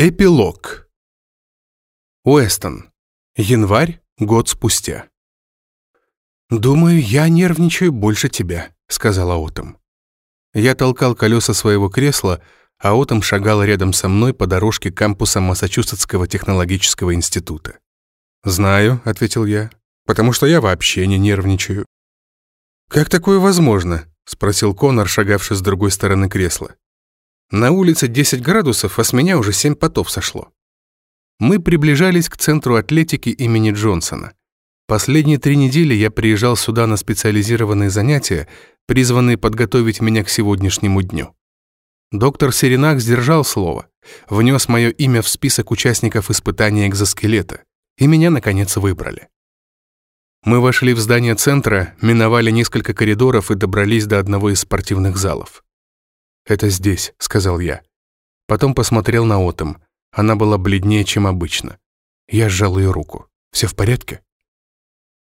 Эпилог. Уэстон. Январь, год спустя. «Думаю, я нервничаю больше тебя», — сказала Отом. Я толкал колеса своего кресла, а Отом шагала рядом со мной по дорожке кампуса Массачусетского технологического института. «Знаю», — ответил я, — «потому что я вообще не нервничаю». «Как такое возможно?» — спросил Конор, шагавший с другой стороны кресла. На улице 10 градусов, а с меня уже 7 потов сошло. Мы приближались к центру атлетики имени Джонсона. Последние три недели я приезжал сюда на специализированные занятия, призванные подготовить меня к сегодняшнему дню. Доктор Серенак сдержал слово, внес мое имя в список участников испытания экзоскелета, и меня, наконец, выбрали. Мы вошли в здание центра, миновали несколько коридоров и добрались до одного из спортивных залов. «Это здесь», — сказал я. Потом посмотрел на Отом. Она была бледнее, чем обычно. Я сжал ее руку. «Все в порядке?»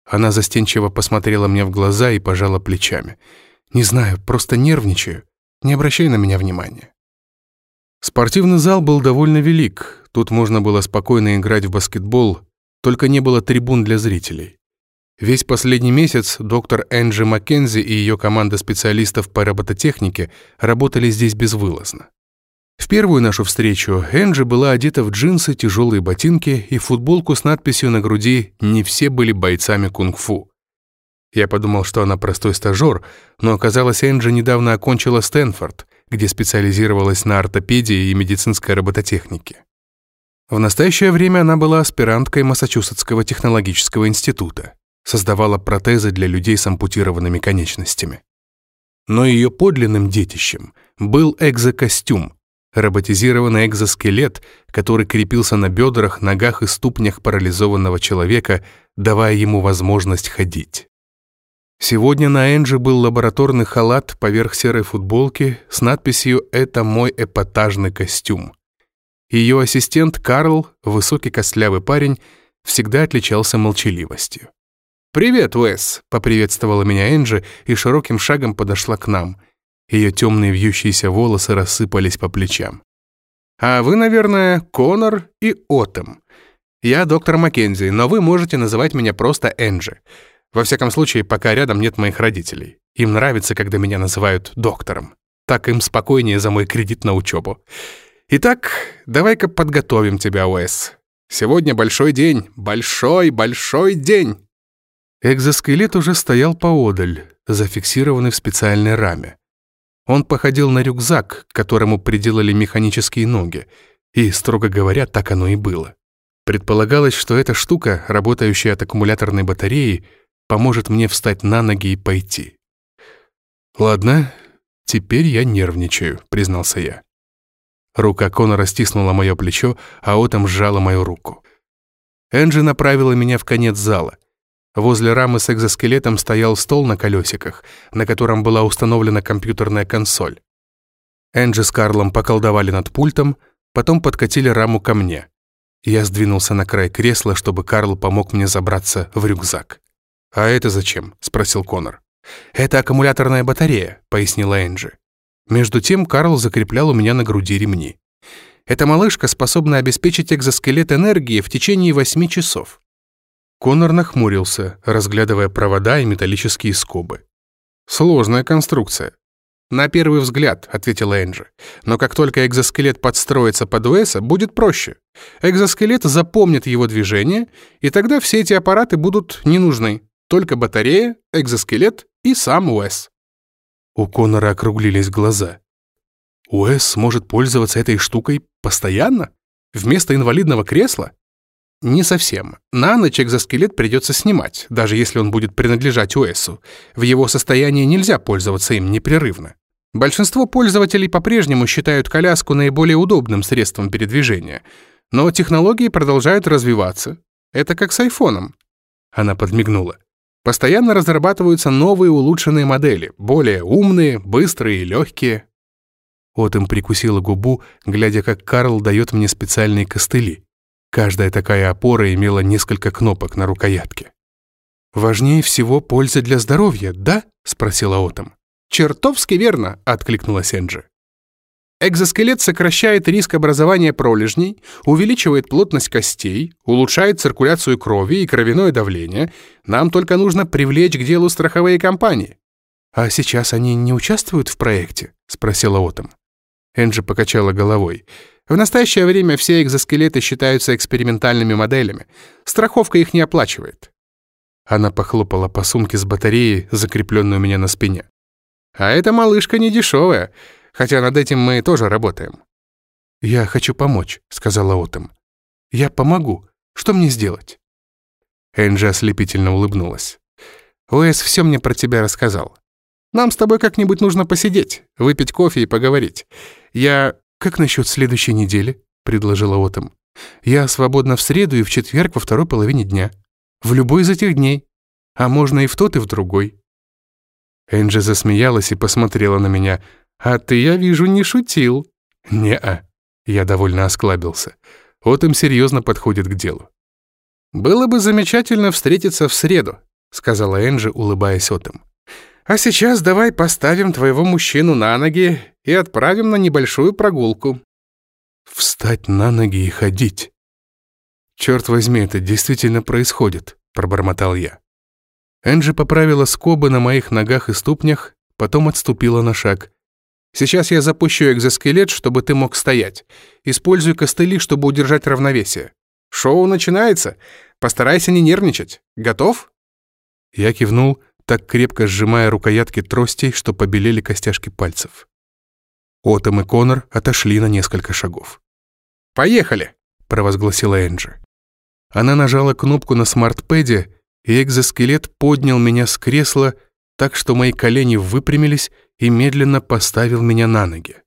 Она застенчиво посмотрела мне в глаза и пожала плечами. «Не знаю, просто нервничаю. Не обращай на меня внимания». Спортивный зал был довольно велик. Тут можно было спокойно играть в баскетбол, только не было трибун для зрителей. Весь последний месяц доктор Энджи Маккензи и ее команда специалистов по робототехнике работали здесь безвылазно. В первую нашу встречу Энджи была одета в джинсы, тяжелые ботинки и футболку с надписью на груди «Не все были бойцами кунг-фу». Я подумал, что она простой стажер, но оказалось, Энджи недавно окончила Стэнфорд, где специализировалась на ортопедии и медицинской робототехнике. В настоящее время она была аспиранткой Массачусетского технологического института создавала протезы для людей с ампутированными конечностями. Но ее подлинным детищем был экзокостюм, роботизированный экзоскелет, который крепился на бедрах, ногах и ступнях парализованного человека, давая ему возможность ходить. Сегодня на Энджи был лабораторный халат поверх серой футболки с надписью «Это мой эпатажный костюм». Ее ассистент Карл, высокий костлявый парень, всегда отличался молчаливостью. «Привет, Уэс!» — поприветствовала меня Энджи и широким шагом подошла к нам. Ее темные вьющиеся волосы рассыпались по плечам. «А вы, наверное, Конор и Отом. Я доктор Маккензи, но вы можете называть меня просто Энджи. Во всяком случае, пока рядом нет моих родителей. Им нравится, когда меня называют доктором. Так им спокойнее за мой кредит на учебу. Итак, давай-ка подготовим тебя, Уэс. Сегодня большой день, большой-большой день!» Экзоскелет уже стоял поодаль, зафиксированный в специальной раме. Он походил на рюкзак, к которому приделали механические ноги, и, строго говоря, так оно и было. Предполагалось, что эта штука, работающая от аккумуляторной батареи, поможет мне встать на ноги и пойти. «Ладно, теперь я нервничаю», — признался я. Рука Конора стиснула мое плечо, а Отом сжала мою руку. Энджи направила меня в конец зала. Возле рамы с экзоскелетом стоял стол на колесиках, на котором была установлена компьютерная консоль. Энджи с Карлом поколдовали над пультом, потом подкатили раму ко мне. Я сдвинулся на край кресла, чтобы Карл помог мне забраться в рюкзак. «А это зачем?» — спросил Конор. «Это аккумуляторная батарея», — пояснила Энджи. Между тем Карл закреплял у меня на груди ремни. Эта малышка способна обеспечить экзоскелет энергией в течение восьми часов. Конор нахмурился, разглядывая провода и металлические скобы. «Сложная конструкция». «На первый взгляд», — ответила Энджи. «Но как только экзоскелет подстроится под Уэса, будет проще. Экзоскелет запомнит его движение, и тогда все эти аппараты будут не нужны. Только батарея, экзоскелет и сам Уэс». У Конора округлились глаза. «Уэс сможет пользоваться этой штукой постоянно? Вместо инвалидного кресла?» Не совсем. На ночь экзоскелет придется снимать, даже если он будет принадлежать ОСу. В его состоянии нельзя пользоваться им непрерывно. Большинство пользователей по-прежнему считают коляску наиболее удобным средством передвижения. Но технологии продолжают развиваться. Это как с айфоном. Она подмигнула. Постоянно разрабатываются новые улучшенные модели, более умные, быстрые и легкие. Вот им прикусила губу, глядя, как Карл дает мне специальные костыли. Каждая такая опора имела несколько кнопок на рукоятке. «Важнее всего польза для здоровья, да?» — спросила Отом. «Чертовски верно!» — откликнулась Энджи. Экзоскелет сокращает риск образования пролежней, увеличивает плотность костей, улучшает циркуляцию крови и кровяное давление. Нам только нужно привлечь к делу страховые компании». «А сейчас они не участвуют в проекте?» — спросила Отом. Энджи покачала головой. «В настоящее время все экзоскелеты считаются экспериментальными моделями. Страховка их не оплачивает». Она похлопала по сумке с батареей, закрепленной у меня на спине. «А эта малышка не дешевая хотя над этим мы тоже работаем». «Я хочу помочь», — сказала Отом. «Я помогу. Что мне сделать?» Энджи ослепительно улыбнулась. «Уэс все мне про тебя рассказал. Нам с тобой как-нибудь нужно посидеть, выпить кофе и поговорить. Я... Как насчет следующей недели?» — предложила Отом. «Я свободна в среду и в четверг во второй половине дня. В любой из этих дней. А можно и в тот, и в другой». Энджи засмеялась и посмотрела на меня — «А ты, я вижу, не шутил». «Не-а», — я довольно осклабился. Вот им серьезно подходит к делу. «Было бы замечательно встретиться в среду», — сказала Энджи, улыбаясь Отом. «А сейчас давай поставим твоего мужчину на ноги и отправим на небольшую прогулку». «Встать на ноги и ходить». «Черт возьми, это действительно происходит», — пробормотал я. Энджи поправила скобы на моих ногах и ступнях, потом отступила на шаг. Сейчас я запущу экзоскелет, чтобы ты мог стоять. Используй костыли, чтобы удержать равновесие. Шоу начинается. Постарайся не нервничать. Готов?» Я кивнул, так крепко сжимая рукоятки тростей, что побелели костяшки пальцев. Отом и Конор отошли на несколько шагов. «Поехали!» — провозгласила Энджи. Она нажала кнопку на смартпеде, и экзоскелет поднял меня с кресла, так что мои колени выпрямились, и медленно поставил меня на ноги.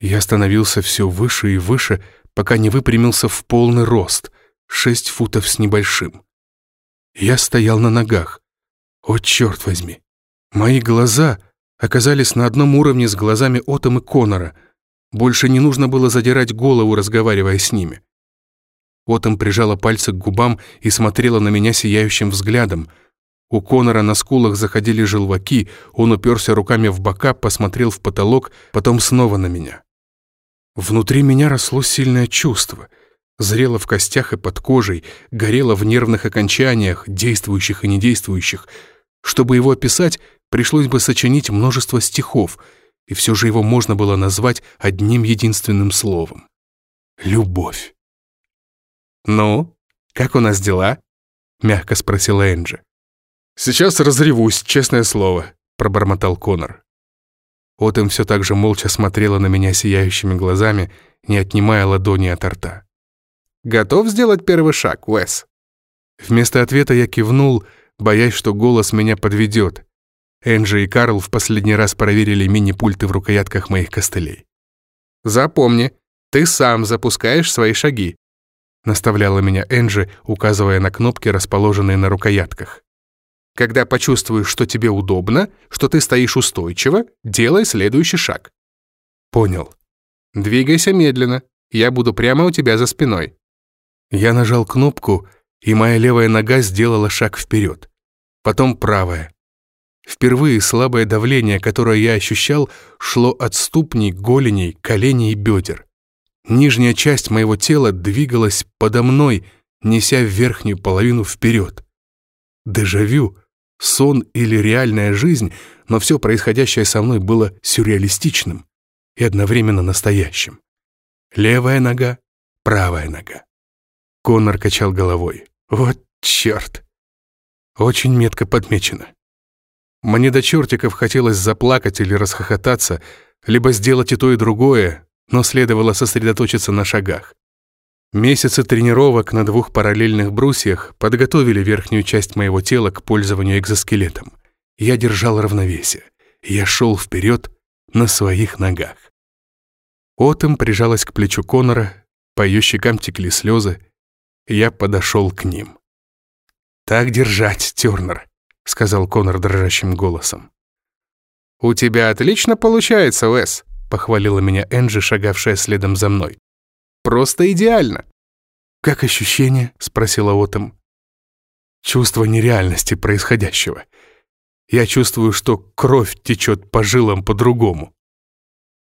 Я становился все выше и выше, пока не выпрямился в полный рост, шесть футов с небольшим. Я стоял на ногах. О, черт возьми! Мои глаза оказались на одном уровне с глазами Отом и Конора. Больше не нужно было задирать голову, разговаривая с ними. Отом прижала пальцы к губам и смотрела на меня сияющим взглядом — у Конора на скулах заходили желваки, он уперся руками в бока, посмотрел в потолок, потом снова на меня. Внутри меня росло сильное чувство. Зрело в костях и под кожей, горело в нервных окончаниях, действующих и недействующих. Чтобы его описать, пришлось бы сочинить множество стихов, и все же его можно было назвать одним единственным словом. Любовь. «Ну, как у нас дела?» — мягко спросила Энджи. «Сейчас разревусь, честное слово», — пробормотал Конор. Отем все так же молча смотрела на меня сияющими глазами, не отнимая ладони от рта. «Готов сделать первый шаг, Уэс?» Вместо ответа я кивнул, боясь, что голос меня подведет. Энджи и Карл в последний раз проверили мини-пульты в рукоятках моих костылей. «Запомни, ты сам запускаешь свои шаги», наставляла меня Энджи, указывая на кнопки, расположенные на рукоятках. Когда почувствуешь, что тебе удобно, что ты стоишь устойчиво, делай следующий шаг. Понял. Двигайся медленно. Я буду прямо у тебя за спиной. Я нажал кнопку, и моя левая нога сделала шаг вперед. Потом правая. Впервые слабое давление, которое я ощущал, шло от ступней, голеней, коленей и бедер. Нижняя часть моего тела двигалась подо мной, неся верхнюю половину вперед. Дежавю, сон или реальная жизнь, но все происходящее со мной было сюрреалистичным и одновременно настоящим. Левая нога, правая нога. Конор качал головой. Вот черт. Очень метко подмечено. Мне до чертиков хотелось заплакать или расхохотаться, либо сделать и то, и другое, но следовало сосредоточиться на шагах. Месяцы тренировок на двух параллельных брусьях подготовили верхнюю часть моего тела к пользованию экзоскелетом. Я держал равновесие. Я шел вперед на своих ногах. Отом прижалась к плечу Конора, по ее щекам текли слезы. Я подошел к ним. «Так держать, Тернер», — сказал Конор дрожащим голосом. «У тебя отлично получается, Уэс», — похвалила меня Энджи, шагавшая следом за мной. Просто идеально. «Как ощущение?» — спросила Отом. «Чувство нереальности происходящего. Я чувствую, что кровь течет по жилам по-другому».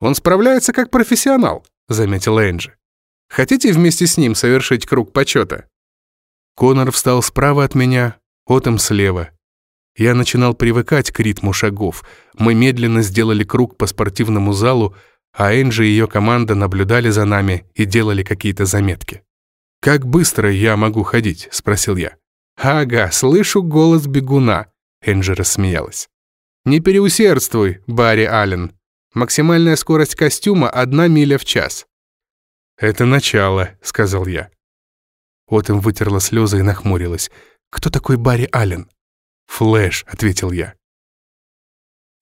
«Он справляется как профессионал», — заметила Энджи. «Хотите вместе с ним совершить круг почета?» Конор встал справа от меня, Отом слева. Я начинал привыкать к ритму шагов. Мы медленно сделали круг по спортивному залу, а Энджи и ее команда наблюдали за нами и делали какие-то заметки. «Как быстро я могу ходить?» — спросил я. «Ага, слышу голос бегуна», — Энджи рассмеялась. «Не переусердствуй, Барри Аллен. Максимальная скорость костюма — одна миля в час». «Это начало», — сказал я. Отом вытерла слезы и нахмурилась. «Кто такой Барри Аллен?» «Флэш», — ответил я.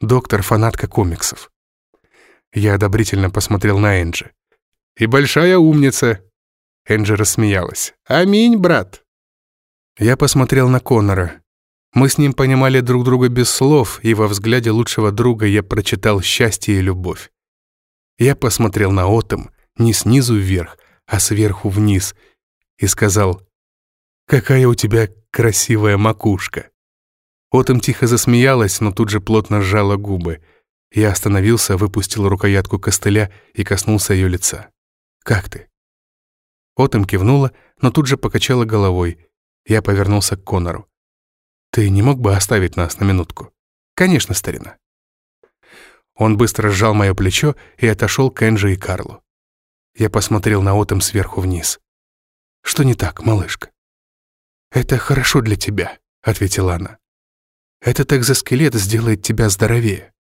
«Доктор — фанатка комиксов». Я одобрительно посмотрел на Энджи. «И большая умница!» Энджи рассмеялась. «Аминь, брат!» Я посмотрел на Конора. Мы с ним понимали друг друга без слов, и во взгляде лучшего друга я прочитал счастье и любовь. Я посмотрел на Отом не снизу вверх, а сверху вниз, и сказал, «Какая у тебя красивая макушка!» Отом тихо засмеялась, но тут же плотно сжала губы. Я остановился, выпустил рукоятку костыля и коснулся ее лица. «Как ты?» Отом кивнула, но тут же покачала головой. Я повернулся к Конору. «Ты не мог бы оставить нас на минутку?» «Конечно, старина». Он быстро сжал мое плечо и отошел к Энджи и Карлу. Я посмотрел на Отом сверху вниз. «Что не так, малышка?» «Это хорошо для тебя», — ответила она. «Этот экзоскелет сделает тебя здоровее.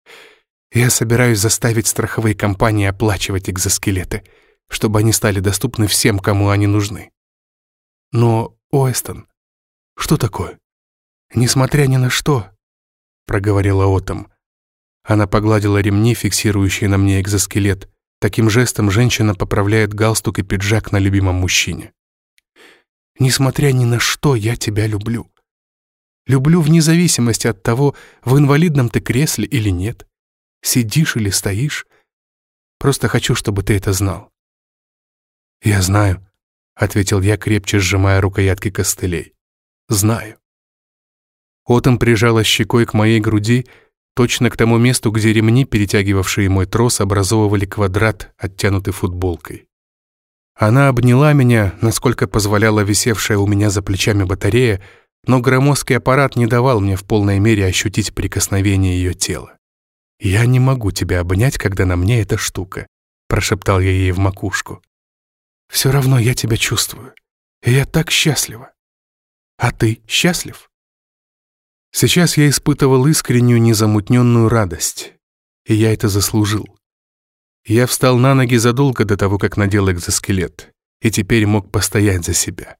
Я собираюсь заставить страховые компании оплачивать экзоскелеты, чтобы они стали доступны всем, кому они нужны. Но, Уэстон, что такое? Несмотря ни на что, проговорила Отом. Она погладила ремни, фиксирующие на мне экзоскелет. Таким жестом женщина поправляет галстук и пиджак на любимом мужчине. Несмотря ни на что, я тебя люблю. Люблю вне зависимости от того, в инвалидном ты кресле или нет, сидишь или стоишь. Просто хочу, чтобы ты это знал. Я знаю, ответил я, крепче сжимая рукоятки костылей. Знаю. Отом прижала щекой к моей груди, точно к тому месту, где ремни, перетягивавшие мой трос, образовывали квадрат, оттянутый футболкой. Она обняла меня, насколько позволяла висевшая у меня за плечами батарея, но громоздкий аппарат не давал мне в полной мере ощутить прикосновение ее тела. «Я не могу тебя обнять, когда на мне эта штука», — прошептал я ей в макушку. «Все равно я тебя чувствую, и я так счастлива. А ты счастлив?» Сейчас я испытывал искреннюю незамутненную радость, и я это заслужил. Я встал на ноги задолго до того, как надел экзоскелет, и теперь мог постоять за себя.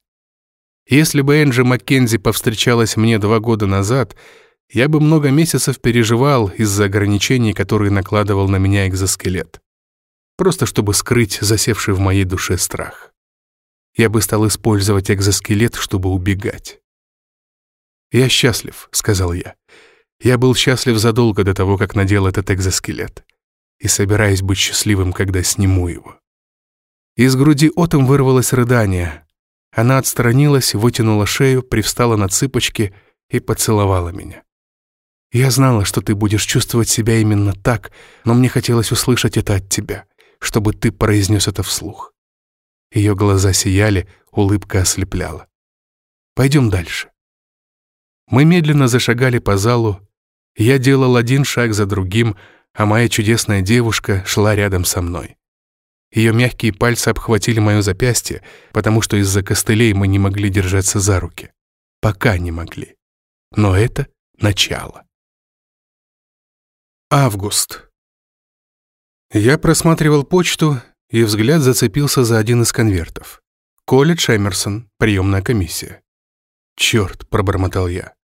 Если бы Энджи Маккензи повстречалась мне два года назад, я бы много месяцев переживал из-за ограничений, которые накладывал на меня экзоскелет. Просто чтобы скрыть засевший в моей душе страх. Я бы стал использовать экзоскелет, чтобы убегать. «Я счастлив», — сказал я. Я был счастлив задолго до того, как надел этот экзоскелет и собираюсь быть счастливым, когда сниму его. Из груди Отом вырвалось рыдание. Она отстранилась, вытянула шею, привстала на цыпочки и поцеловала меня. «Я знала, что ты будешь чувствовать себя именно так, но мне хотелось услышать это от тебя, чтобы ты произнес это вслух». Ее глаза сияли, улыбка ослепляла. «Пойдем дальше». Мы медленно зашагали по залу. Я делал один шаг за другим, а моя чудесная девушка шла рядом со мной. Ее мягкие пальцы обхватили мое запястье, потому что из-за костылей мы не могли держаться за руки. Пока не могли. Но это начало. Август. Я просматривал почту, и взгляд зацепился за один из конвертов. «Колледж Эмерсон, приемная комиссия». «Черт», — пробормотал я.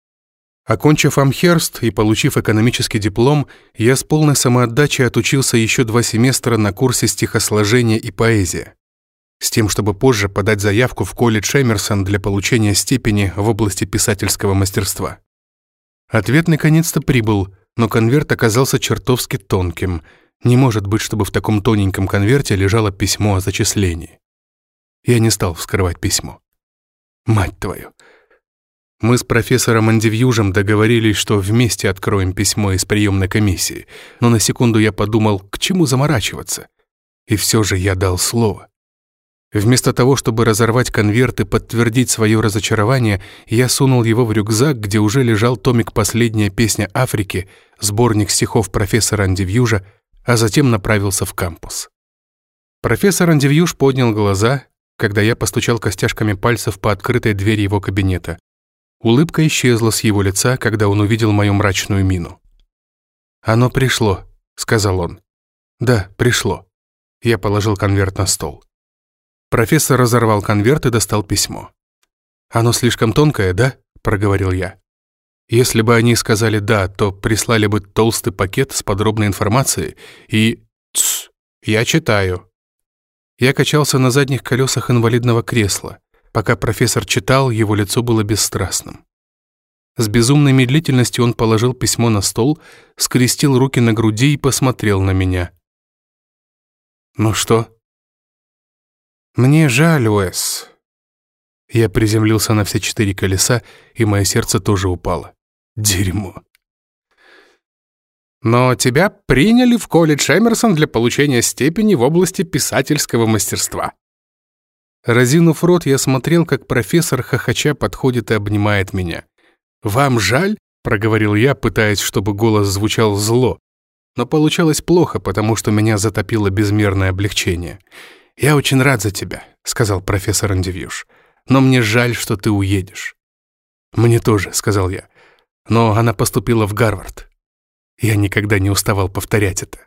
Окончив Амхерст и получив экономический диплом, я с полной самоотдачей отучился еще два семестра на курсе стихосложения и поэзия, с тем, чтобы позже подать заявку в колледж Эмерсон для получения степени в области писательского мастерства. Ответ наконец-то прибыл, но конверт оказался чертовски тонким. Не может быть, чтобы в таком тоненьком конверте лежало письмо о зачислении. Я не стал вскрывать письмо. Мать твою! Мы с профессором Андивьюжем договорились, что вместе откроем письмо из приемной комиссии, но на секунду я подумал, к чему заморачиваться. И все же я дал слово. Вместо того, чтобы разорвать конверт и подтвердить свое разочарование, я сунул его в рюкзак, где уже лежал томик «Последняя песня Африки», сборник стихов профессора Андивьюжа, а затем направился в кампус. Профессор Андивьюж поднял глаза, когда я постучал костяшками пальцев по открытой двери его кабинета. Улыбка исчезла с его лица, когда он увидел мою мрачную мину. «Оно пришло», — сказал он. «Да, пришло». Я положил конверт на стол. Профессор разорвал конверт и достал письмо. «Оно слишком тонкое, да?» — проговорил я. «Если бы они сказали «да», то прислали бы толстый пакет с подробной информацией и...» «Тсс, я читаю». Я качался на задних колесах инвалидного кресла. Пока профессор читал, его лицо было бесстрастным. С безумной медлительностью он положил письмо на стол, скрестил руки на груди и посмотрел на меня. «Ну что?» «Мне жаль, Уэс». Я приземлился на все четыре колеса, и мое сердце тоже упало. Дерьмо. «Но тебя приняли в колледж Эмерсон для получения степени в области писательского мастерства», Разинув рот, я смотрел, как профессор хохоча подходит и обнимает меня. «Вам жаль?» — проговорил я, пытаясь, чтобы голос звучал зло. Но получалось плохо, потому что меня затопило безмерное облегчение. «Я очень рад за тебя», — сказал профессор Андевьюш. «Но мне жаль, что ты уедешь». «Мне тоже», — сказал я. «Но она поступила в Гарвард». Я никогда не уставал повторять это.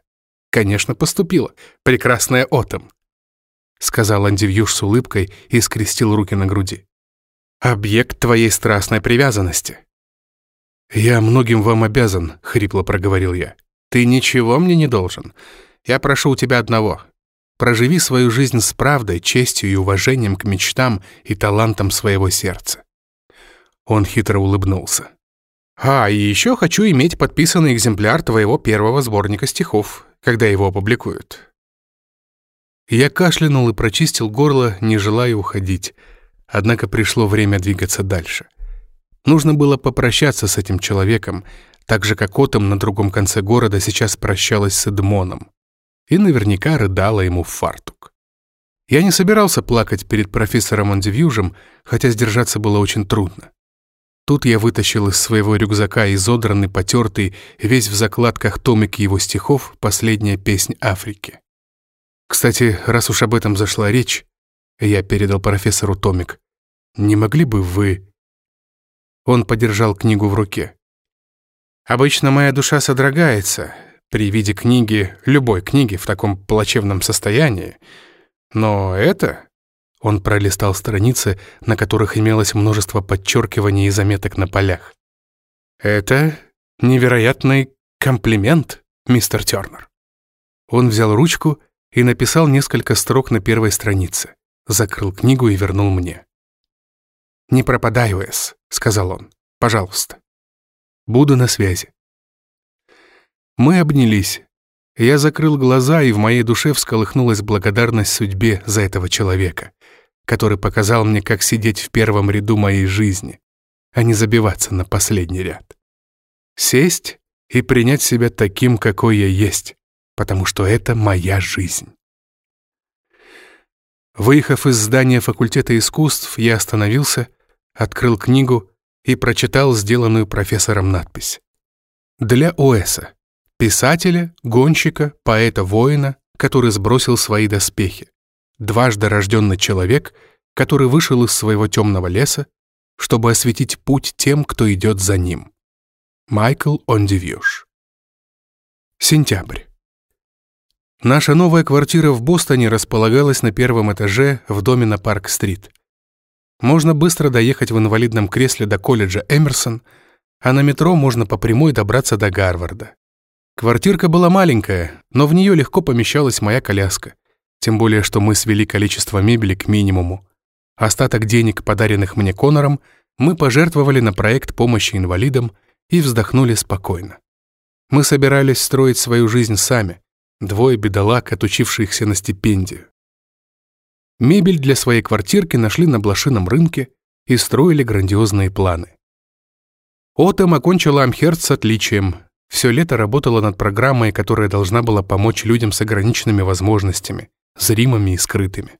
«Конечно, поступила. Прекрасная Отом сказал Андивьюш с улыбкой и скрестил руки на груди. «Объект твоей страстной привязанности». «Я многим вам обязан», — хрипло проговорил я. «Ты ничего мне не должен. Я прошу у тебя одного. Проживи свою жизнь с правдой, честью и уважением к мечтам и талантам своего сердца». Он хитро улыбнулся. «А, и еще хочу иметь подписанный экземпляр твоего первого сборника стихов, когда его опубликуют. Я кашлянул и прочистил горло, не желая уходить. Однако пришло время двигаться дальше. Нужно было попрощаться с этим человеком, так же, как Отом на другом конце города сейчас прощалась с Эдмоном. И наверняка рыдала ему в фартук. Я не собирался плакать перед профессором Андивьюжем, хотя сдержаться было очень трудно. Тут я вытащил из своего рюкзака изодранный, потертый, весь в закладках томик его стихов «Последняя песнь Африки». Кстати, раз уж об этом зашла речь, я передал профессору томик. Не могли бы вы... Он подержал книгу в руке. Обычно моя душа содрогается при виде книги, любой книги в таком плачевном состоянии. Но это... Он пролистал страницы, на которых имелось множество подчеркиваний и заметок на полях. «Это невероятный комплимент, мистер Тернер». Он взял ручку и написал несколько строк на первой странице. Закрыл книгу и вернул мне. «Не пропадай, Уэс», — сказал он. «Пожалуйста». «Буду на связи». Мы обнялись. Я закрыл глаза, и в моей душе всколыхнулась благодарность судьбе за этого человека, который показал мне, как сидеть в первом ряду моей жизни, а не забиваться на последний ряд. Сесть и принять себя таким, какой я есть, потому что это моя жизнь. Выехав из здания факультета искусств, я остановился, открыл книгу и прочитал сделанную профессором надпись. Для Оэса, писателя, гонщика, поэта-воина, который сбросил свои доспехи, дважды рожденный человек, который вышел из своего темного леса, чтобы осветить путь тем, кто идет за ним. Майкл Ондивьюш. Сентябрь. Наша новая квартира в Бостоне располагалась на первом этаже в доме на Парк-стрит. Можно быстро доехать в инвалидном кресле до колледжа Эмерсон, а на метро можно по прямой добраться до Гарварда. Квартирка была маленькая, но в нее легко помещалась моя коляска, тем более что мы свели количество мебели к минимуму. Остаток денег, подаренных мне Конором, мы пожертвовали на проект помощи инвалидам и вздохнули спокойно. Мы собирались строить свою жизнь сами, Двое бедолаг, отучившихся на стипендию. Мебель для своей квартирки нашли на блошином рынке и строили грандиозные планы. Отом окончила Амхерст с отличием. Все лето работала над программой, которая должна была помочь людям с ограниченными возможностями, зримыми и скрытыми.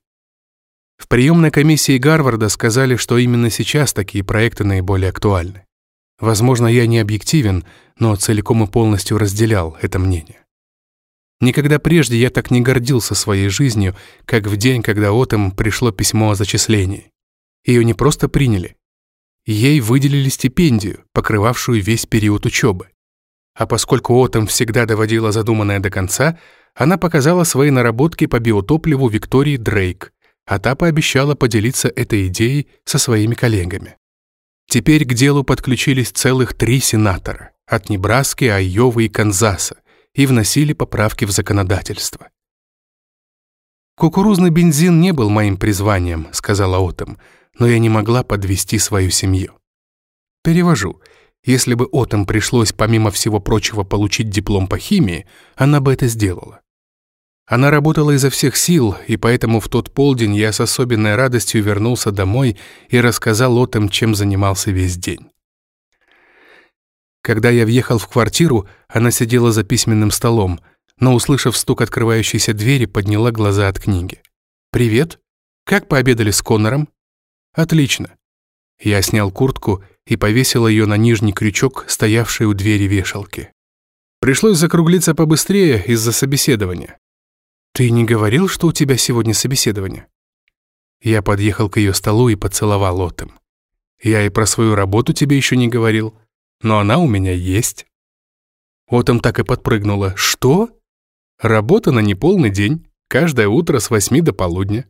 В приемной комиссии Гарварда сказали, что именно сейчас такие проекты наиболее актуальны. Возможно, я не объективен, но целиком и полностью разделял это мнение. Никогда прежде я так не гордился своей жизнью, как в день, когда Отом пришло письмо о зачислении. Ее не просто приняли. Ей выделили стипендию, покрывавшую весь период учебы. А поскольку Отом всегда доводила задуманное до конца, она показала свои наработки по биотопливу Виктории Дрейк, а та пообещала поделиться этой идеей со своими коллегами. Теперь к делу подключились целых три сенатора от Небраски, Айовы и Канзаса и вносили поправки в законодательство. «Кукурузный бензин не был моим призванием», — сказала Отом, «но я не могла подвести свою семью». Перевожу. Если бы Отом пришлось, помимо всего прочего, получить диплом по химии, она бы это сделала. Она работала изо всех сил, и поэтому в тот полдень я с особенной радостью вернулся домой и рассказал о том, чем занимался весь день. Когда я въехал в квартиру, она сидела за письменным столом, но, услышав стук открывающейся двери, подняла глаза от книги. «Привет. Как пообедали с Коннором?» «Отлично». Я снял куртку и повесил ее на нижний крючок, стоявший у двери вешалки. Пришлось закруглиться побыстрее из-за собеседования. «Ты не говорил, что у тебя сегодня собеседование?» Я подъехал к ее столу и поцеловал Отом. «Я и про свою работу тебе еще не говорил, но она у меня есть». Отом так и подпрыгнула. «Что?» «Работа на неполный день, каждое утро с восьми до полудня.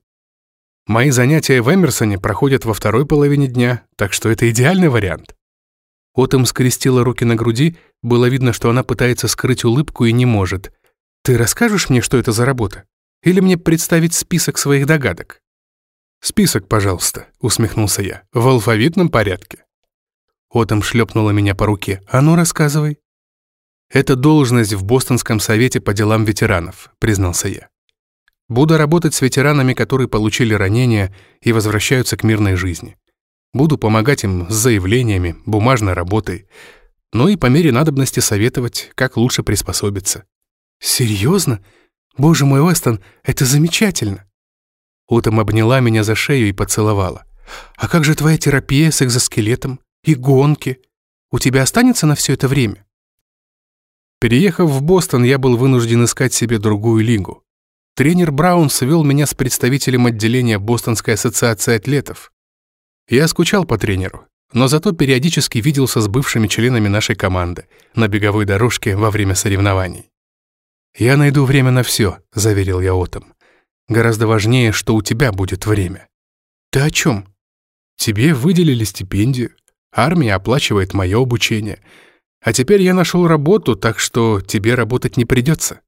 Мои занятия в Эмерсоне проходят во второй половине дня, так что это идеальный вариант». Отом скрестила руки на груди, было видно, что она пытается скрыть улыбку и не может — ты расскажешь мне, что это за работа? Или мне представить список своих догадок? Список, пожалуйста, усмехнулся я, в алфавитном порядке. Отом шлепнула меня по руке. А ну, рассказывай. Это должность в Бостонском совете по делам ветеранов, признался я. Буду работать с ветеранами, которые получили ранения и возвращаются к мирной жизни. Буду помогать им с заявлениями, бумажной работой, ну и по мере надобности советовать, как лучше приспособиться. «Серьезно? Боже мой, Уэстон, это замечательно!» Утом обняла меня за шею и поцеловала. «А как же твоя терапия с экзоскелетом? И гонки? У тебя останется на все это время?» Переехав в Бостон, я был вынужден искать себе другую лигу. Тренер Браун свел меня с представителем отделения Бостонской ассоциации атлетов. Я скучал по тренеру, но зато периодически виделся с бывшими членами нашей команды на беговой дорожке во время соревнований. «Я найду время на все», — заверил я Отом. «Гораздо важнее, что у тебя будет время». «Ты о чем?» «Тебе выделили стипендию. Армия оплачивает мое обучение. А теперь я нашел работу, так что тебе работать не придется».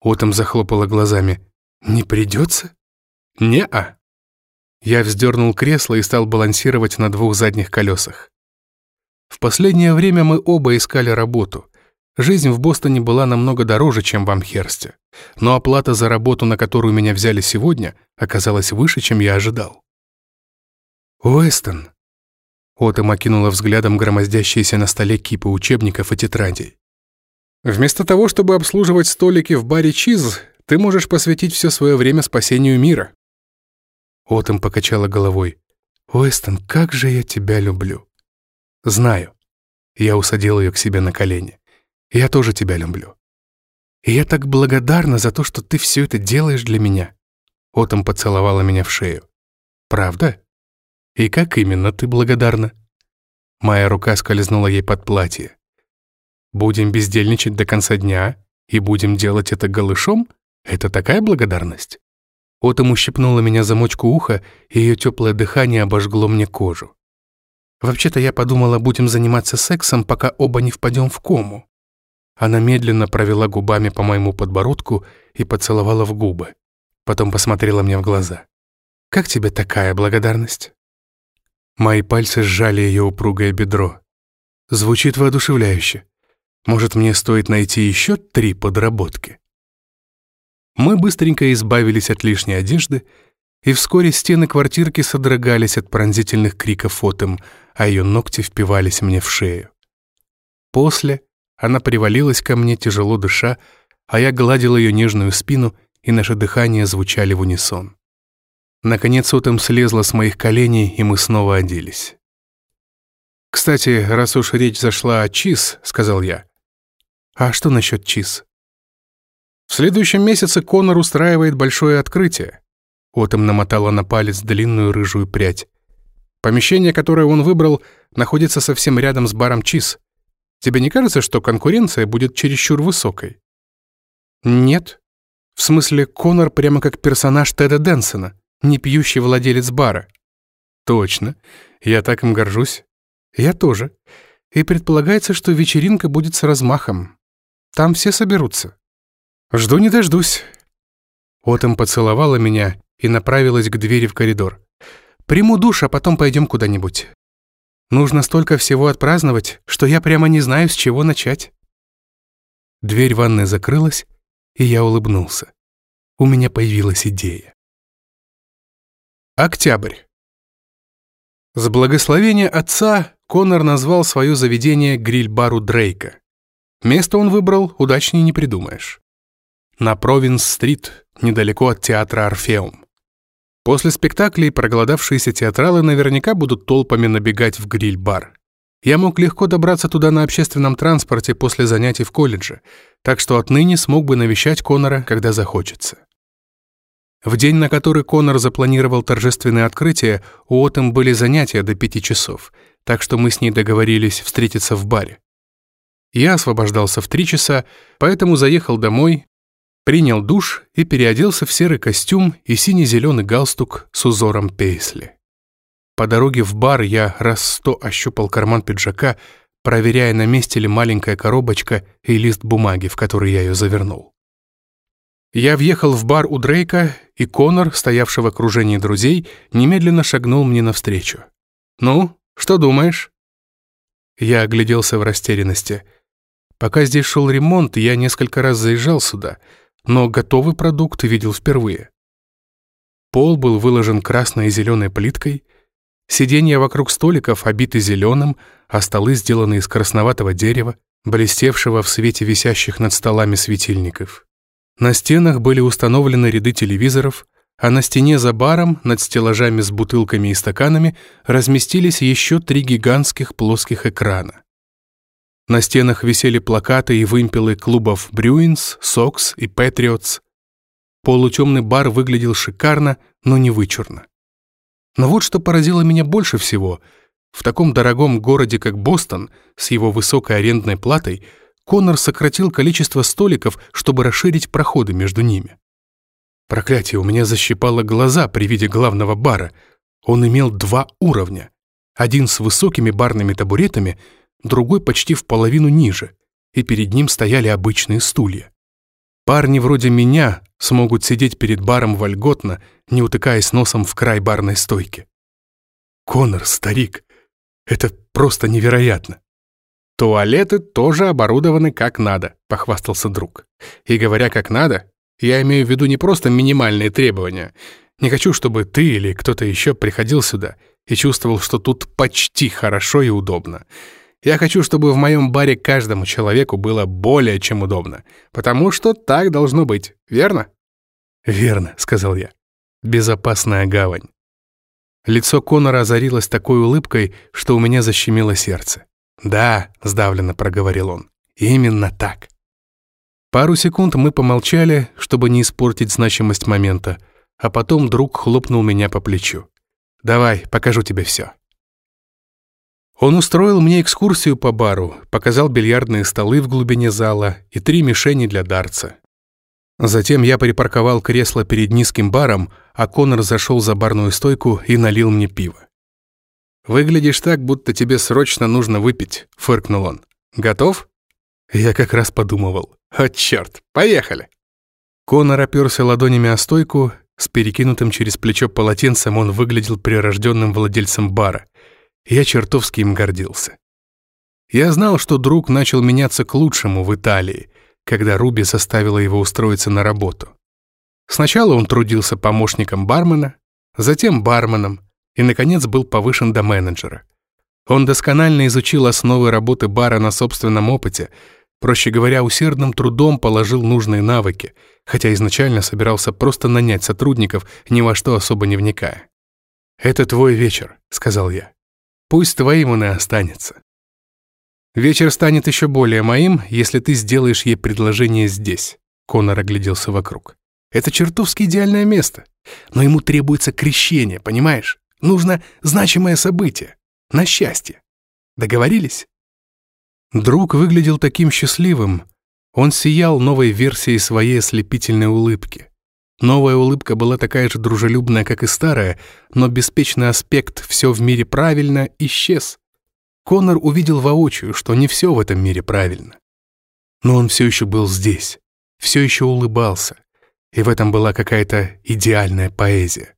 Отом захлопала глазами. «Не придется?» «Не-а». Я вздернул кресло и стал балансировать на двух задних колесах. В последнее время мы оба искали работу — Жизнь в Бостоне была намного дороже, чем в Амхерсте, но оплата за работу, на которую меня взяли сегодня, оказалась выше, чем я ожидал. «Уэстон», Отом окинула взглядом громоздящиеся на столе кипы учебников и тетрадей. «Вместо того, чтобы обслуживать столики в баре Чиз, ты можешь посвятить все свое время спасению мира». Отом покачала головой. «Уэстон, как же я тебя люблю». «Знаю». Я усадил ее к себе на колени. Я тоже тебя люблю. И я так благодарна за то, что ты все это делаешь для меня. Отом поцеловала меня в шею. Правда? И как именно ты благодарна? Моя рука скользнула ей под платье. Будем бездельничать до конца дня и будем делать это голышом? Это такая благодарность? Отом ущипнула меня за мочку уха, и ее теплое дыхание обожгло мне кожу. Вообще-то я подумала, будем заниматься сексом, пока оба не впадем в кому. Она медленно провела губами по моему подбородку и поцеловала в губы. Потом посмотрела мне в глаза. «Как тебе такая благодарность?» Мои пальцы сжали ее упругое бедро. Звучит воодушевляюще. Может, мне стоит найти еще три подработки? Мы быстренько избавились от лишней одежды, и вскоре стены квартирки содрогались от пронзительных криков Отом, а ее ногти впивались мне в шею. После она привалилась ко мне, тяжело дыша, а я гладил ее нежную спину, и наше дыхание звучали в унисон. Наконец Отом слезла с моих коленей, и мы снова оделись. «Кстати, раз уж речь зашла о Чиз», — сказал я. «А что насчет Чиз?» «В следующем месяце Конор устраивает большое открытие». Отом намотала на палец длинную рыжую прядь. «Помещение, которое он выбрал, находится совсем рядом с баром Чиз. Тебе не кажется, что конкуренция будет чересчур высокой?» «Нет. В смысле, Конор прямо как персонаж Теда Дэнсона, не пьющий владелец бара». «Точно. Я так им горжусь». «Я тоже. И предполагается, что вечеринка будет с размахом. Там все соберутся». «Жду не дождусь». Отом поцеловала меня и направилась к двери в коридор. «Приму душ, а потом пойдем куда-нибудь. Нужно столько всего отпраздновать, что я прямо не знаю, с чего начать». Дверь ванной закрылась, и я улыбнулся. У меня появилась идея. Октябрь. С благословения отца Конор назвал свое заведение гриль-бару Дрейка. Место он выбрал, удачнее не придумаешь. На Провинс-стрит, недалеко от театра Орфеум. После спектаклей проголодавшиеся театралы наверняка будут толпами набегать в гриль-бар. Я мог легко добраться туда на общественном транспорте после занятий в колледже, так что отныне смог бы навещать Конора, когда захочется. В день, на который Конор запланировал торжественное открытие, у Отом были занятия до пяти часов, так что мы с ней договорились встретиться в баре. Я освобождался в три часа, поэтому заехал домой, принял душ и переоделся в серый костюм и сине-зеленый галстук с узором пейсли. По дороге в бар я раз сто ощупал карман пиджака, проверяя, на месте ли маленькая коробочка и лист бумаги, в который я ее завернул. Я въехал в бар у Дрейка, и Конор, стоявший в окружении друзей, немедленно шагнул мне навстречу. «Ну, что думаешь?» Я огляделся в растерянности. Пока здесь шел ремонт, я несколько раз заезжал сюда — но готовый продукт видел впервые. Пол был выложен красной и зеленой плиткой, сиденья вокруг столиков обиты зеленым, а столы сделаны из красноватого дерева, блестевшего в свете висящих над столами светильников. На стенах были установлены ряды телевизоров, а на стене за баром, над стеллажами с бутылками и стаканами, разместились еще три гигантских плоских экрана. На стенах висели плакаты и вымпелы клубов «Брюинс», «Сокс» и «Патриотс». Полутемный бар выглядел шикарно, но не вычурно. Но вот что поразило меня больше всего. В таком дорогом городе, как Бостон, с его высокой арендной платой, Коннор сократил количество столиков, чтобы расширить проходы между ними. Проклятие, у меня защипало глаза при виде главного бара. Он имел два уровня. Один с высокими барными табуретами — другой почти в половину ниже, и перед ним стояли обычные стулья. Парни вроде меня смогут сидеть перед баром вольготно, не утыкаясь носом в край барной стойки. Конор, старик, это просто невероятно. Туалеты тоже оборудованы как надо, похвастался друг. И говоря как надо, я имею в виду не просто минимальные требования. Не хочу, чтобы ты или кто-то еще приходил сюда и чувствовал, что тут почти хорошо и удобно. Я хочу, чтобы в моем баре каждому человеку было более чем удобно, потому что так должно быть, верно?» «Верно», — сказал я. «Безопасная гавань». Лицо Конора озарилось такой улыбкой, что у меня защемило сердце. «Да», — сдавленно проговорил он, — «именно так». Пару секунд мы помолчали, чтобы не испортить значимость момента, а потом друг хлопнул меня по плечу. «Давай, покажу тебе все». Он устроил мне экскурсию по бару, показал бильярдные столы в глубине зала и три мишени для дартса. Затем я припарковал кресло перед низким баром, а Конор зашел за барную стойку и налил мне пиво. «Выглядишь так, будто тебе срочно нужно выпить», — фыркнул он. «Готов?» Я как раз подумывал. «О, черт, поехали!» Конор оперся ладонями о стойку, с перекинутым через плечо полотенцем он выглядел прирожденным владельцем бара — я чертовски им гордился. Я знал, что друг начал меняться к лучшему в Италии, когда Руби заставила его устроиться на работу. Сначала он трудился помощником бармена, затем барменом и, наконец, был повышен до менеджера. Он досконально изучил основы работы бара на собственном опыте, проще говоря, усердным трудом положил нужные навыки, хотя изначально собирался просто нанять сотрудников, ни во что особо не вникая. «Это твой вечер», — сказал я. «Пусть твоим он и останется. Вечер станет еще более моим, если ты сделаешь ей предложение здесь». Конор огляделся вокруг. «Это чертовски идеальное место. Но ему требуется крещение, понимаешь? Нужно значимое событие. На счастье. Договорились?» Друг выглядел таким счастливым. Он сиял новой версией своей ослепительной улыбки. Новая улыбка была такая же дружелюбная, как и старая, но беспечный аспект «все в мире правильно» исчез. Конор увидел воочию, что не все в этом мире правильно. Но он все еще был здесь, все еще улыбался, и в этом была какая-то идеальная поэзия.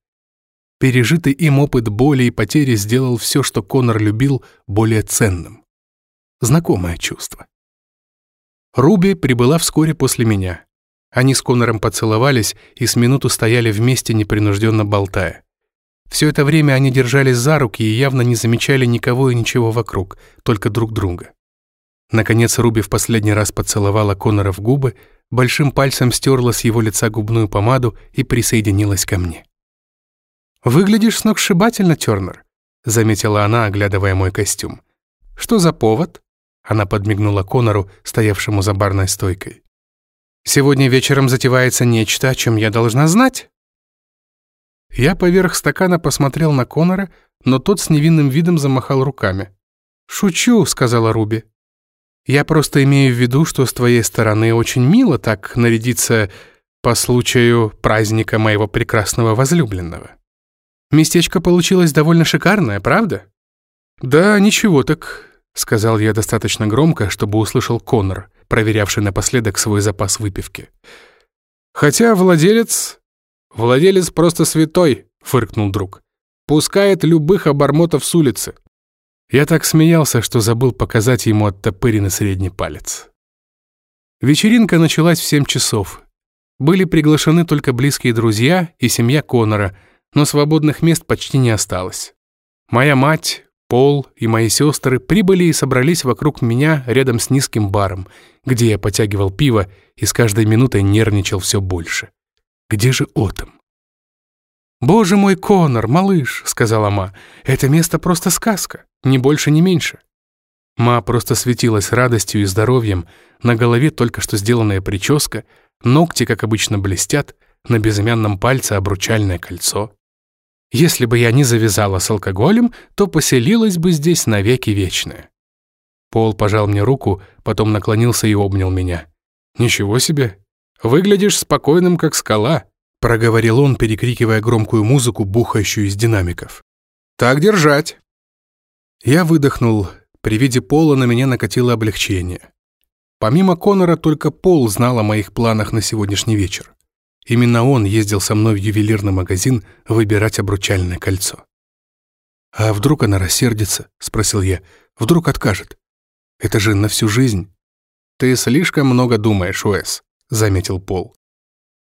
Пережитый им опыт боли и потери сделал все, что Конор любил, более ценным. Знакомое чувство. Руби прибыла вскоре после меня. Они с Конором поцеловались и с минуту стояли вместе, непринужденно болтая. Все это время они держались за руки и явно не замечали никого и ничего вокруг, только друг друга. Наконец Руби в последний раз поцеловала Конора в губы, большим пальцем стерла с его лица губную помаду и присоединилась ко мне. «Выглядишь сногсшибательно, Тёрнер», — заметила она, оглядывая мой костюм. «Что за повод?» Она подмигнула Конору, стоявшему за барной стойкой. «Сегодня вечером затевается нечто, о чем я должна знать». Я поверх стакана посмотрел на Конора, но тот с невинным видом замахал руками. «Шучу», — сказала Руби. «Я просто имею в виду, что с твоей стороны очень мило так нарядиться по случаю праздника моего прекрасного возлюбленного». Местечко получилось довольно шикарное, правда? Да, ничего так, сказал я достаточно громко, чтобы услышал Коннор, проверявший напоследок свой запас выпивки. Хотя владелец... Владелец просто святой, фыркнул друг. Пускает любых обормотов с улицы. Я так смеялся, что забыл показать ему оттопыренный средний палец. Вечеринка началась в семь часов. Были приглашены только близкие друзья и семья Конора — но свободных мест почти не осталось. Моя мать, Пол и мои сестры прибыли и собрались вокруг меня рядом с низким баром, где я потягивал пиво и с каждой минутой нервничал все больше. Где же Отом? «Боже мой, Конор, малыш», — сказала Ма, — «это место просто сказка, ни больше, ни меньше». Ма просто светилась радостью и здоровьем, на голове только что сделанная прическа, ногти, как обычно, блестят, на безымянном пальце обручальное кольцо. Если бы я не завязала с алкоголем, то поселилась бы здесь навеки вечная. Пол пожал мне руку, потом наклонился и обнял меня. «Ничего себе! Выглядишь спокойным, как скала», — проговорил он, перекрикивая громкую музыку, бухающую из динамиков. «Так держать!» Я выдохнул. При виде Пола на меня накатило облегчение. Помимо Конора, только Пол знал о моих планах на сегодняшний вечер. Именно он ездил со мной в ювелирный магазин выбирать обручальное кольцо. «А вдруг она рассердится?» — спросил я. «Вдруг откажет? Это же на всю жизнь». «Ты слишком много думаешь, Уэс», — заметил Пол.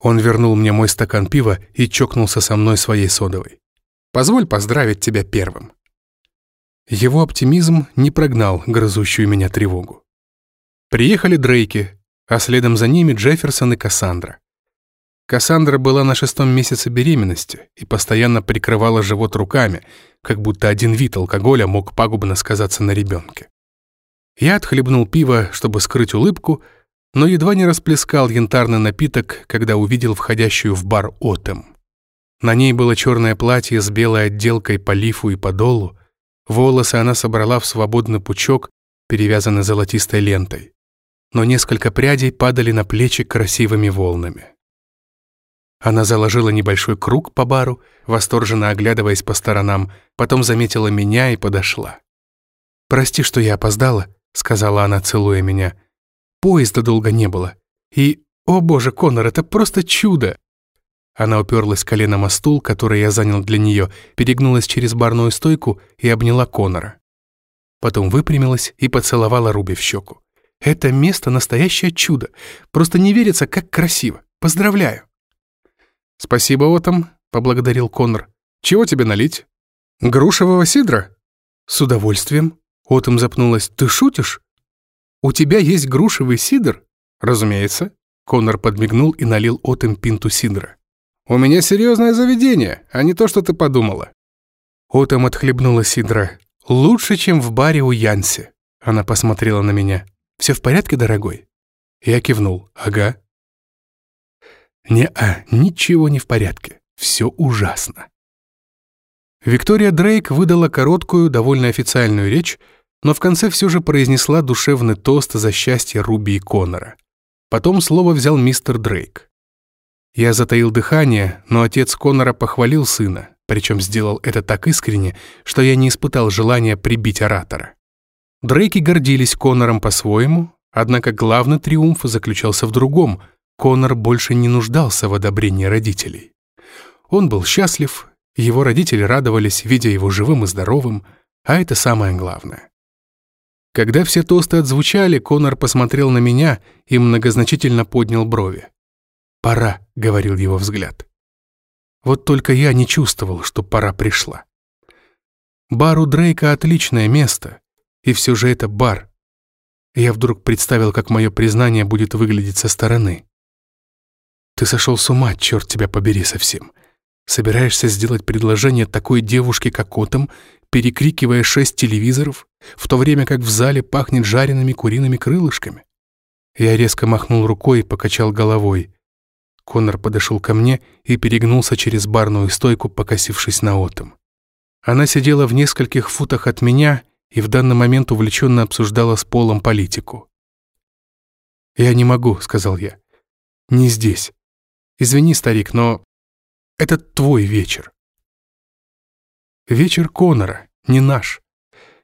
Он вернул мне мой стакан пива и чокнулся со мной своей содовой. «Позволь поздравить тебя первым». Его оптимизм не прогнал грызущую меня тревогу. Приехали Дрейки, а следом за ними Джефферсон и Кассандра. Кассандра была на шестом месяце беременности и постоянно прикрывала живот руками, как будто один вид алкоголя мог пагубно сказаться на ребенке. Я отхлебнул пиво, чтобы скрыть улыбку, но едва не расплескал янтарный напиток, когда увидел входящую в бар Отем. На ней было черное платье с белой отделкой по лифу и по долу, волосы она собрала в свободный пучок, перевязанный золотистой лентой, но несколько прядей падали на плечи красивыми волнами. Она заложила небольшой круг по бару, восторженно оглядываясь по сторонам, потом заметила меня и подошла. «Прости, что я опоздала», — сказала она, целуя меня. «Поезда долго не было. И, о боже, Конор, это просто чудо!» Она уперлась коленом о стул, который я занял для нее, перегнулась через барную стойку и обняла Конора. Потом выпрямилась и поцеловала Руби в щеку. «Это место — настоящее чудо. Просто не верится, как красиво. Поздравляю!» «Спасибо, Отом», — поблагодарил Коннор. «Чего тебе налить? Грушевого сидра?» «С удовольствием». Отом запнулась. «Ты шутишь? У тебя есть грушевый сидр?» «Разумеется». Конор подмигнул и налил Отом пинту сидра. «У меня серьезное заведение, а не то, что ты подумала». Отом отхлебнула сидра. «Лучше, чем в баре у Янси». Она посмотрела на меня. «Все в порядке, дорогой?» Я кивнул. «Ага». «Не-а, ничего не в порядке. Все ужасно». Виктория Дрейк выдала короткую, довольно официальную речь, но в конце все же произнесла душевный тост за счастье Руби и Коннора. Потом слово взял мистер Дрейк. Я затаил дыхание, но отец Коннора похвалил сына, причем сделал это так искренне, что я не испытал желания прибить оратора. Дрейки гордились Коннором по-своему, однако главный триумф заключался в другом. Коннор больше не нуждался в одобрении родителей. Он был счастлив, его родители радовались, видя его живым и здоровым, а это самое главное. Когда все тосты отзвучали, Конор посмотрел на меня и многозначительно поднял брови. «Пора», — говорил его взгляд. Вот только я не чувствовал, что пора пришла. Бар у Дрейка отличное место, и все же это бар. Я вдруг представил, как мое признание будет выглядеть со стороны. «Ты сошел с ума, черт тебя побери совсем. Собираешься сделать предложение такой девушке, как Отом, перекрикивая шесть телевизоров, в то время как в зале пахнет жареными куриными крылышками? Я резко махнул рукой и покачал головой. Конор подошел ко мне и перегнулся через барную стойку, покосившись на Отом. Она сидела в нескольких футах от меня и в данный момент увлеченно обсуждала с Полом политику. «Я не могу», — сказал я. «Не здесь. Извини, старик, но это твой вечер. Вечер Конора, не наш.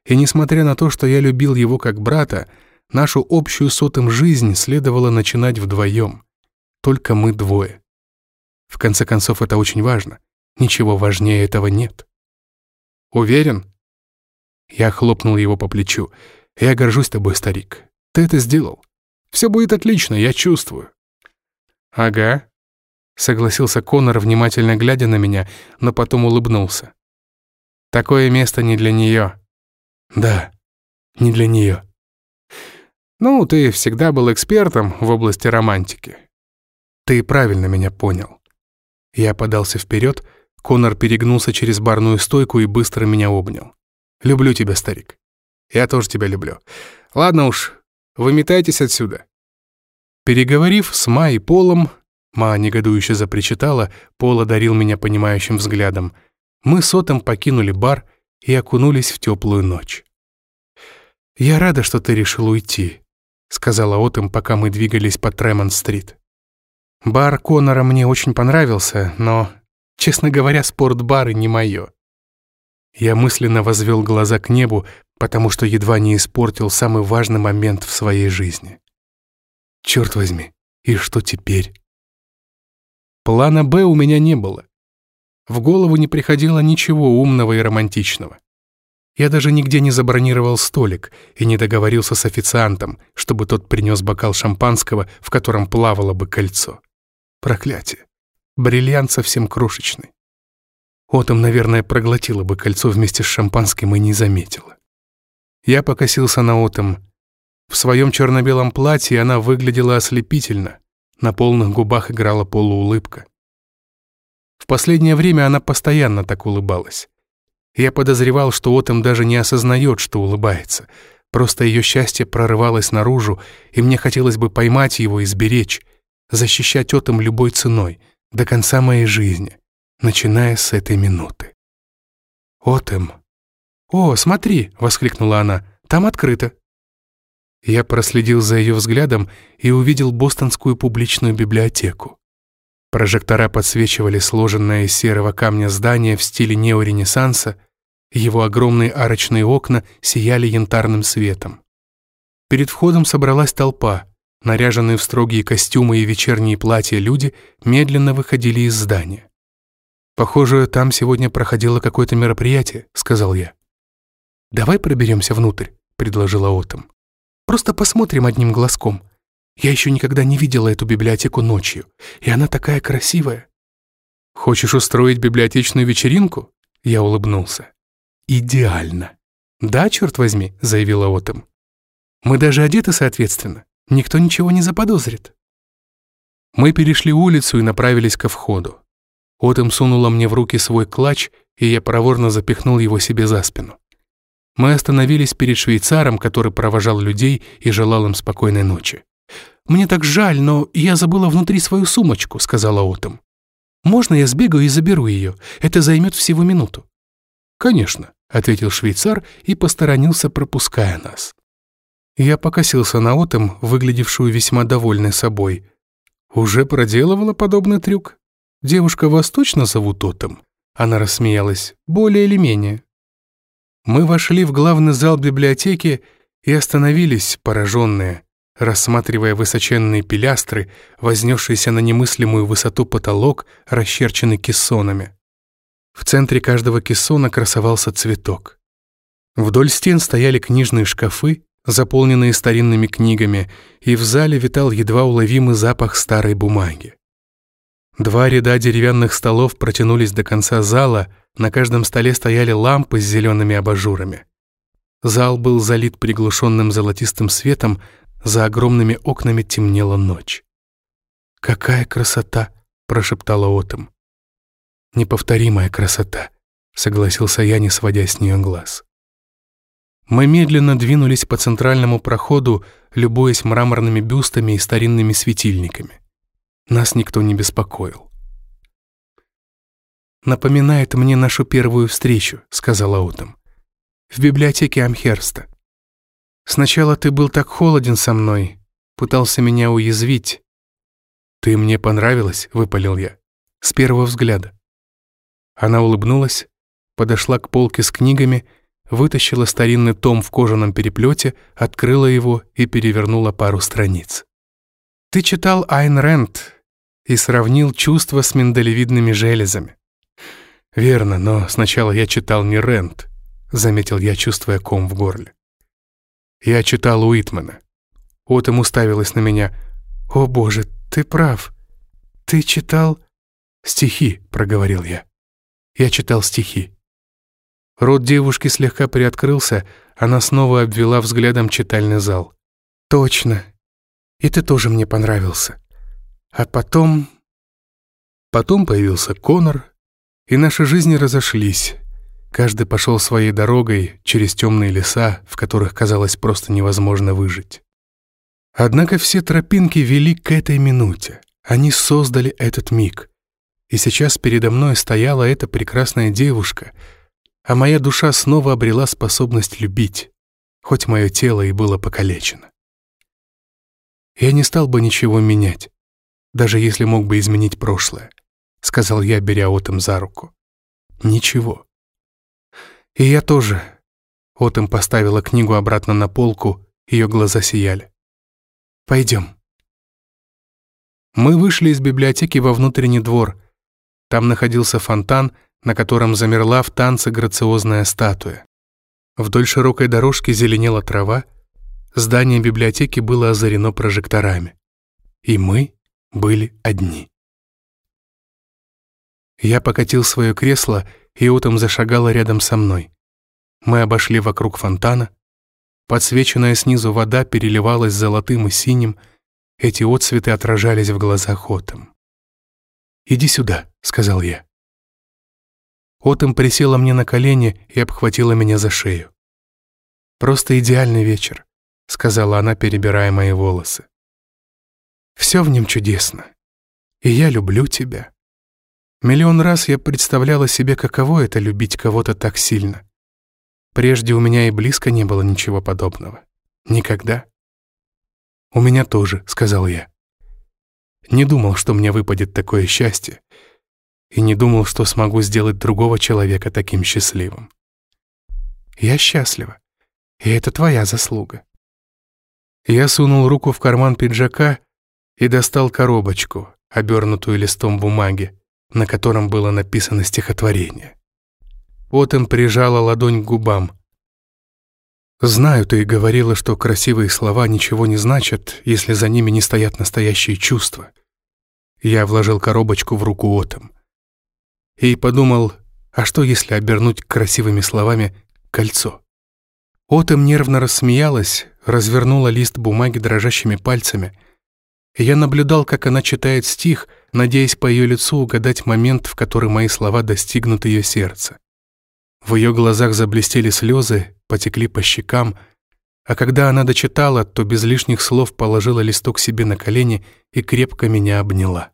И несмотря на то, что я любил его как брата, нашу общую сотым жизнь следовало начинать вдвоем. Только мы двое. В конце концов, это очень важно. Ничего важнее этого нет. Уверен? Я хлопнул его по плечу. Я горжусь тобой, старик. Ты это сделал. Все будет отлично, я чувствую. Ага, согласился Конор, внимательно глядя на меня, но потом улыбнулся. Такое место не для нее. Да, не для нее. Ну, ты всегда был экспертом в области романтики. Ты правильно меня понял. Я подался вперед, Конор перегнулся через барную стойку и быстро меня обнял. Люблю тебя, старик. Я тоже тебя люблю. Ладно уж, выметайтесь отсюда. Переговорив с Ма и Полом, Ма негодующе запричитала, Пол одарил меня понимающим взглядом. Мы с Отом покинули бар и окунулись в теплую ночь. «Я рада, что ты решил уйти», — сказала Отом, пока мы двигались по Тремонт-стрит. «Бар Конора мне очень понравился, но, честно говоря, спортбары не мое». Я мысленно возвел глаза к небу, потому что едва не испортил самый важный момент в своей жизни. Черт возьми, и что теперь? Плана «Б» у меня не было. В голову не приходило ничего умного и романтичного. Я даже нигде не забронировал столик и не договорился с официантом, чтобы тот принес бокал шампанского, в котором плавало бы кольцо. Проклятие. Бриллиант совсем крошечный. Отом, наверное, проглотила бы кольцо вместе с шампанским и не заметила. Я покосился на Отом. В своем черно-белом платье она выглядела ослепительно. На полных губах играла полуулыбка. В последнее время она постоянно так улыбалась. Я подозревал, что Отом даже не осознает, что улыбается. Просто ее счастье прорывалось наружу, и мне хотелось бы поймать его и сберечь, защищать Отом любой ценой, до конца моей жизни, начиная с этой минуты. «Отом!» «О, смотри!» — воскликнула она. «Там открыто!» Я проследил за ее взглядом и увидел Бостонскую публичную библиотеку. Прожектора подсвечивали сложенное из серого камня здание в стиле неоренессанса, его огромные арочные окна сияли янтарным светом. Перед входом собралась толпа. Наряженные в строгие костюмы и вечерние платья люди медленно выходили из здания. «Похоже, там сегодня проходило какое-то мероприятие», — сказал я. «Давай проберемся внутрь», — предложила Отом. Просто посмотрим одним глазком. Я еще никогда не видела эту библиотеку ночью, и она такая красивая». «Хочешь устроить библиотечную вечеринку?» Я улыбнулся. «Идеально». «Да, черт возьми», — заявила Отом. «Мы даже одеты соответственно. Никто ничего не заподозрит». Мы перешли улицу и направились ко входу. Отом сунула мне в руки свой клатч, и я проворно запихнул его себе за спину. Мы остановились перед швейцаром, который провожал людей и желал им спокойной ночи. «Мне так жаль, но я забыла внутри свою сумочку», — сказала Отом. «Можно я сбегаю и заберу ее? Это займет всего минуту». «Конечно», — ответил швейцар и посторонился, пропуская нас. Я покосился на Отом, выглядевшую весьма довольной собой. «Уже проделывала подобный трюк? Девушка вас точно зовут Отом?» Она рассмеялась. «Более или менее». Мы вошли в главный зал библиотеки и остановились, пораженные, рассматривая высоченные пилястры, вознесшиеся на немыслимую высоту потолок, расчерченный кессонами. В центре каждого кессона красовался цветок. Вдоль стен стояли книжные шкафы, заполненные старинными книгами, и в зале витал едва уловимый запах старой бумаги. Два ряда деревянных столов протянулись до конца зала, на каждом столе стояли лампы с зелеными абажурами. Зал был залит приглушенным золотистым светом, за огромными окнами темнела ночь. «Какая красота!» — прошептала Отом. «Неповторимая красота», — согласился я, не сводя с нее глаз. Мы медленно двинулись по центральному проходу, любуясь мраморными бюстами и старинными светильниками. Нас никто не беспокоил. «Напоминает мне нашу первую встречу», — сказала Отом. «В библиотеке Амхерста. Сначала ты был так холоден со мной, пытался меня уязвить». «Ты мне понравилась», — выпалил я, — «с первого взгляда». Она улыбнулась, подошла к полке с книгами, вытащила старинный том в кожаном переплете, открыла его и перевернула пару страниц. «Ты читал Айн Рэнд и сравнил чувства с миндалевидными железами». «Верно, но сначала я читал не Рэнд», — заметил я, чувствуя ком в горле. «Я читал Уитмана». Отом уставилась на меня. «О, боже, ты прав. Ты читал...» «Стихи», — проговорил я. Я читал стихи. Рот девушки слегка приоткрылся, она снова обвела взглядом читальный зал. «Точно. И ты тоже мне понравился. А потом...» Потом появился Конор, и наши жизни разошлись. Каждый пошел своей дорогой через темные леса, в которых казалось просто невозможно выжить. Однако все тропинки вели к этой минуте. Они создали этот миг. И сейчас передо мной стояла эта прекрасная девушка, а моя душа снова обрела способность любить, хоть мое тело и было покалечено. Я не стал бы ничего менять, даже если мог бы изменить прошлое, сказал я, беря Отом за руку. Ничего. И я тоже. Отом поставила книгу обратно на полку, ее глаза сияли. Пойдем. Мы вышли из библиотеки во внутренний двор — там находился фонтан, на котором замерла в танце грациозная статуя. Вдоль широкой дорожки зеленела трава, здание библиотеки было озарено прожекторами. И мы были одни. Я покатил свое кресло, и Утом зашагала рядом со мной. Мы обошли вокруг фонтана. Подсвеченная снизу вода переливалась золотым и синим, эти отцветы отражались в глазах Отом. «Иди сюда», — сказал я. Отом присела мне на колени и обхватила меня за шею. «Просто идеальный вечер», — сказала она, перебирая мои волосы. «Все в нем чудесно. И я люблю тебя. Миллион раз я представляла себе, каково это любить кого-то так сильно. Прежде у меня и близко не было ничего подобного. Никогда». «У меня тоже», — сказал я. Не думал, что мне выпадет такое счастье, и не думал, что смогу сделать другого человека таким счастливым. Я счастлива, и это твоя заслуга. Я сунул руку в карман пиджака и достал коробочку, обернутую листом бумаги, на котором было написано стихотворение. Отом прижала ладонь к губам. «Знаю, ты говорила, что красивые слова ничего не значат, если за ними не стоят настоящие чувства. Я вложил коробочку в руку Отом. И подумал, а что если обернуть красивыми словами кольцо? Отом нервно рассмеялась, развернула лист бумаги дрожащими пальцами. Я наблюдал, как она читает стих, надеясь по ее лицу угадать момент, в который мои слова достигнут ее сердца. В ее глазах заблестели слезы, потекли по щекам, а когда она дочитала, то без лишних слов положила листок себе на колени и крепко меня обняла.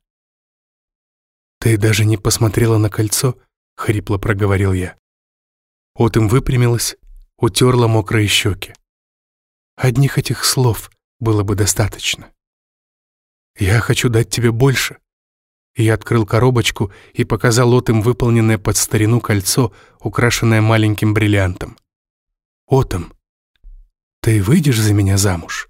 «Ты даже не посмотрела на кольцо?» — хрипло проговорил я. Отым выпрямилась, утерла мокрые щеки. Одних этих слов было бы достаточно. «Я хочу дать тебе больше». я открыл коробочку и показал Отым выполненное под старину кольцо, украшенное маленьким бриллиантом. «Отом, ты выйдешь за меня замуж?»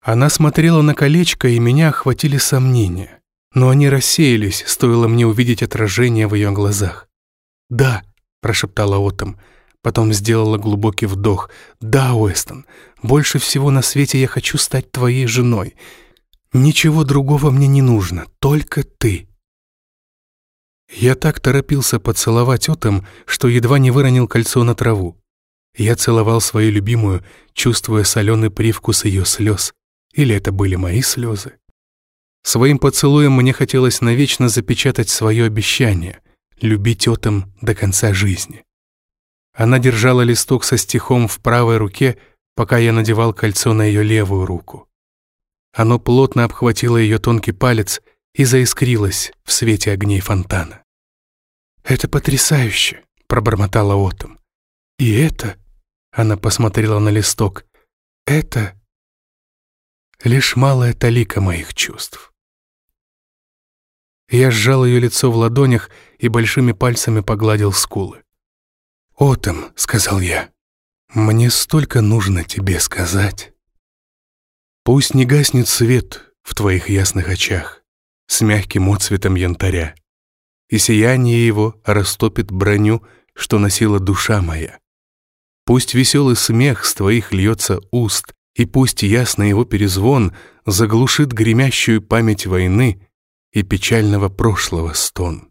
Она смотрела на колечко, и меня охватили сомнения. Но они рассеялись, стоило мне увидеть отражение в ее глазах. «Да», — прошептала Отом, — Потом сделала глубокий вдох. «Да, Уэстон, больше всего на свете я хочу стать твоей женой. Ничего другого мне не нужно, только ты». Я так торопился поцеловать Отом, что едва не выронил кольцо на траву. Я целовал свою любимую, чувствуя соленый привкус ее слез. Или это были мои слезы? Своим поцелуем мне хотелось навечно запечатать свое обещание — любить Отом до конца жизни. Она держала листок со стихом в правой руке, пока я надевал кольцо на ее левую руку. Оно плотно обхватило ее тонкий палец и заискрилось в свете огней фонтана. «Это потрясающе!» — пробормотала Отом. «И это...» — она посмотрела на листок. «Это...» лишь малая талика моих чувств. Я сжал ее лицо в ладонях и большими пальцами погладил скулы. «Отом», — сказал я, — «мне столько нужно тебе сказать. Пусть не гаснет свет в твоих ясных очах с мягким отцветом янтаря, и сияние его растопит броню, что носила душа моя. Пусть веселый смех с твоих льется уст, и пусть ясный его перезвон заглушит гремящую память войны и печального прошлого стон.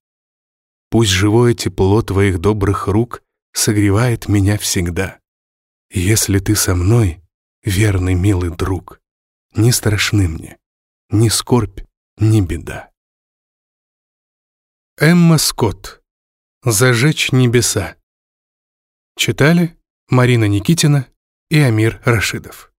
Пусть живое тепло твоих добрых рук согревает меня всегда. Если ты со мной, верный милый друг, не страшны мне ни скорбь, ни беда. Эмма Скотт. «Зажечь небеса». Читали Марина Никитина и Амир Рашидов.